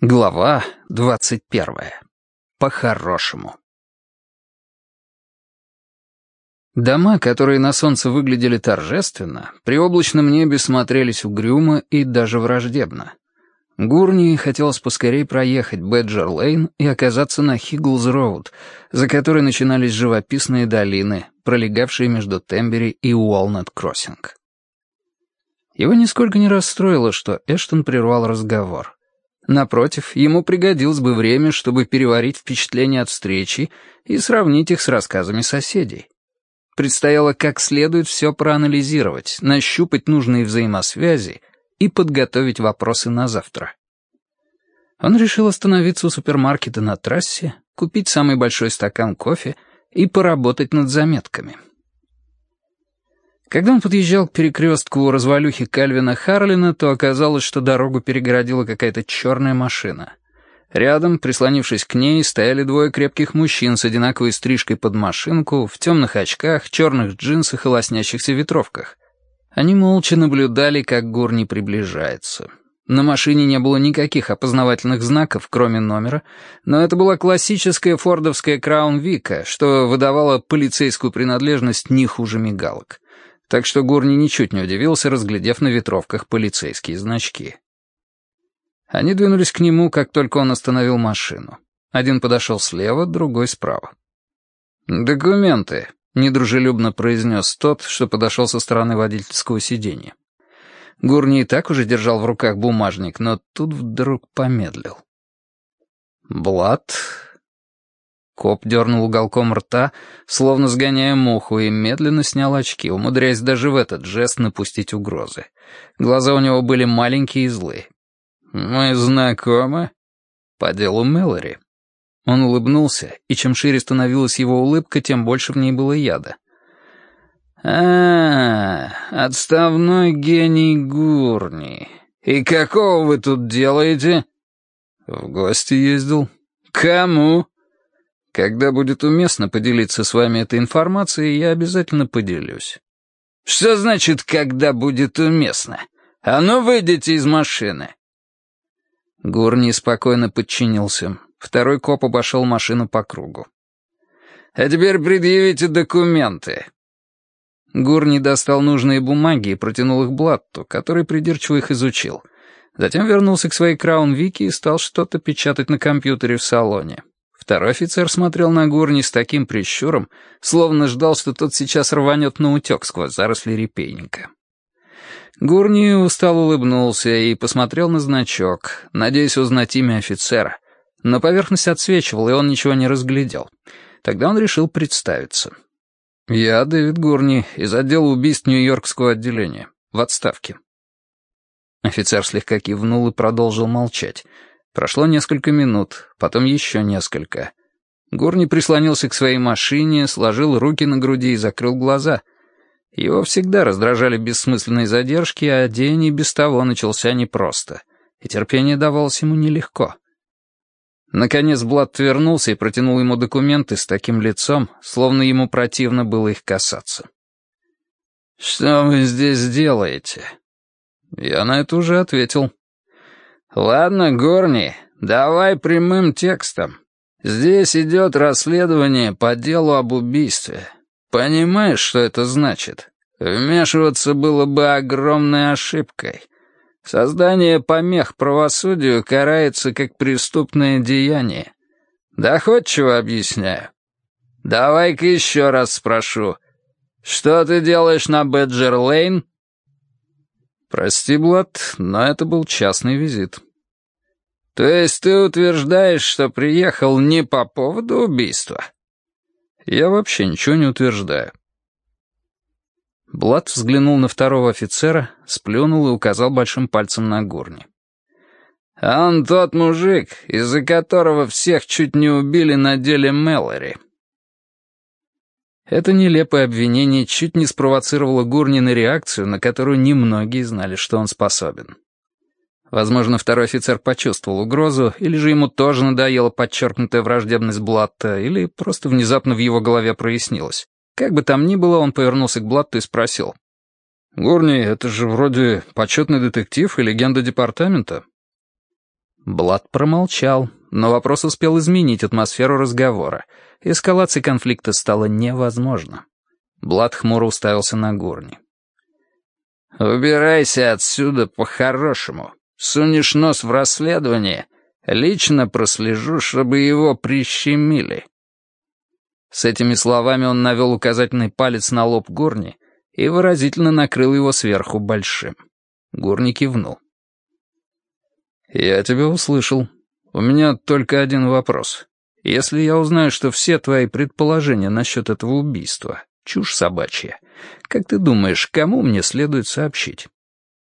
Глава двадцать первая. По-хорошему. Дома, которые на солнце выглядели торжественно, при облачном небе смотрелись угрюмо и даже враждебно. Гурни хотелось поскорей проехать Бэджер-Лейн и оказаться на Хигглз-Роуд, за которой начинались живописные долины, пролегавшие между Тембери и Уолнет-Кроссинг. Его нисколько не расстроило, что Эштон прервал разговор. Напротив, ему пригодилось бы время, чтобы переварить впечатления от встречи и сравнить их с рассказами соседей. Предстояло как следует все проанализировать, нащупать нужные взаимосвязи и подготовить вопросы на завтра. Он решил остановиться у супермаркета на трассе, купить самый большой стакан кофе и поработать над заметками. Когда он подъезжал к перекрестку у развалюхи Кальвина Харлина, то оказалось, что дорогу перегородила какая-то черная машина. Рядом, прислонившись к ней, стояли двое крепких мужчин с одинаковой стрижкой под машинку, в темных очках, черных джинсах и лоснящихся ветровках. Они молча наблюдали, как Гурни приближается. На машине не было никаких опознавательных знаков, кроме номера, но это была классическая фордовская Краун Вика, что выдавала полицейскую принадлежность не хуже мигалок так что Гурни ничуть не удивился, разглядев на ветровках полицейские значки. Они двинулись к нему, как только он остановил машину. Один подошел слева, другой справа. «Документы», — недружелюбно произнес тот, что подошел со стороны водительского сиденья. Гурни и так уже держал в руках бумажник, но тут вдруг помедлил. Блад Коп дернул уголком рта, словно сгоняя муху, и медленно снял очки, умудряясь даже в этот жест напустить угрозы. Глаза у него были маленькие и злые. «Мы знакомы?» «По делу Мэлори». Он улыбнулся, и чем шире становилась его улыбка, тем больше в ней было яда. а, отставной гений Гурни. И какого вы тут делаете?» «В гости ездил». «Кому?» Когда будет уместно поделиться с вами этой информацией, я обязательно поделюсь. Что значит «когда будет уместно»? А ну, выйдите из машины. Гурни спокойно подчинился. Второй коп обошел машину по кругу. «А теперь предъявите документы». Гурни достал нужные бумаги и протянул их Блатту, который придирчиво их изучил. Затем вернулся к своей Краун-Вики и стал что-то печатать на компьютере в салоне. Второй офицер смотрел на Гурни с таким прищуром, словно ждал, что тот сейчас рванет на утек сквозь заросли репейника. Гурни устал улыбнулся и посмотрел на значок, надеясь узнать имя офицера. Но поверхность отсвечивала, и он ничего не разглядел. Тогда он решил представиться. «Я Дэвид Гурни из отдела убийств Нью-Йоркского отделения. В отставке». Офицер слегка кивнул и продолжил молчать — Прошло несколько минут, потом еще несколько. Гурни прислонился к своей машине, сложил руки на груди и закрыл глаза. Его всегда раздражали бессмысленные задержки, а день и без того начался непросто, и терпение давалось ему нелегко. Наконец Блад вернулся и протянул ему документы с таким лицом, словно ему противно было их касаться. «Что вы здесь делаете?» Я на это уже ответил. «Ладно, Горни, давай прямым текстом. Здесь идет расследование по делу об убийстве. Понимаешь, что это значит? Вмешиваться было бы огромной ошибкой. Создание помех правосудию карается как преступное деяние. Доходчиво объясняю. Давай-ка еще раз спрошу. Что ты делаешь на Бэджер-Лейн?» «Прости, Блад, но это был частный визит». «То есть ты утверждаешь, что приехал не по поводу убийства?» «Я вообще ничего не утверждаю». Блад взглянул на второго офицера, сплюнул и указал большим пальцем на горни. «А он тот мужик, из-за которого всех чуть не убили на деле Мэлори». Это нелепое обвинение чуть не спровоцировало Гурни на реакцию, на которую немногие знали, что он способен. Возможно, второй офицер почувствовал угрозу, или же ему тоже надоела подчеркнутая враждебность Блатта, или просто внезапно в его голове прояснилось. Как бы там ни было, он повернулся к Блатту и спросил. «Гурни, это же вроде почетный детектив и легенда департамента». Блад промолчал, но вопрос успел изменить атмосферу разговора. Эскалация конфликта стала невозможна. Блад хмуро уставился на Гурни. «Убирайся отсюда по-хорошему. Сунешь нос в расследование, лично прослежу, чтобы его прищемили». С этими словами он навел указательный палец на лоб Гурни и выразительно накрыл его сверху большим. Гурни кивнул. «Я тебя услышал. У меня только один вопрос. Если я узнаю, что все твои предположения насчет этого убийства — чушь собачья, как ты думаешь, кому мне следует сообщить?»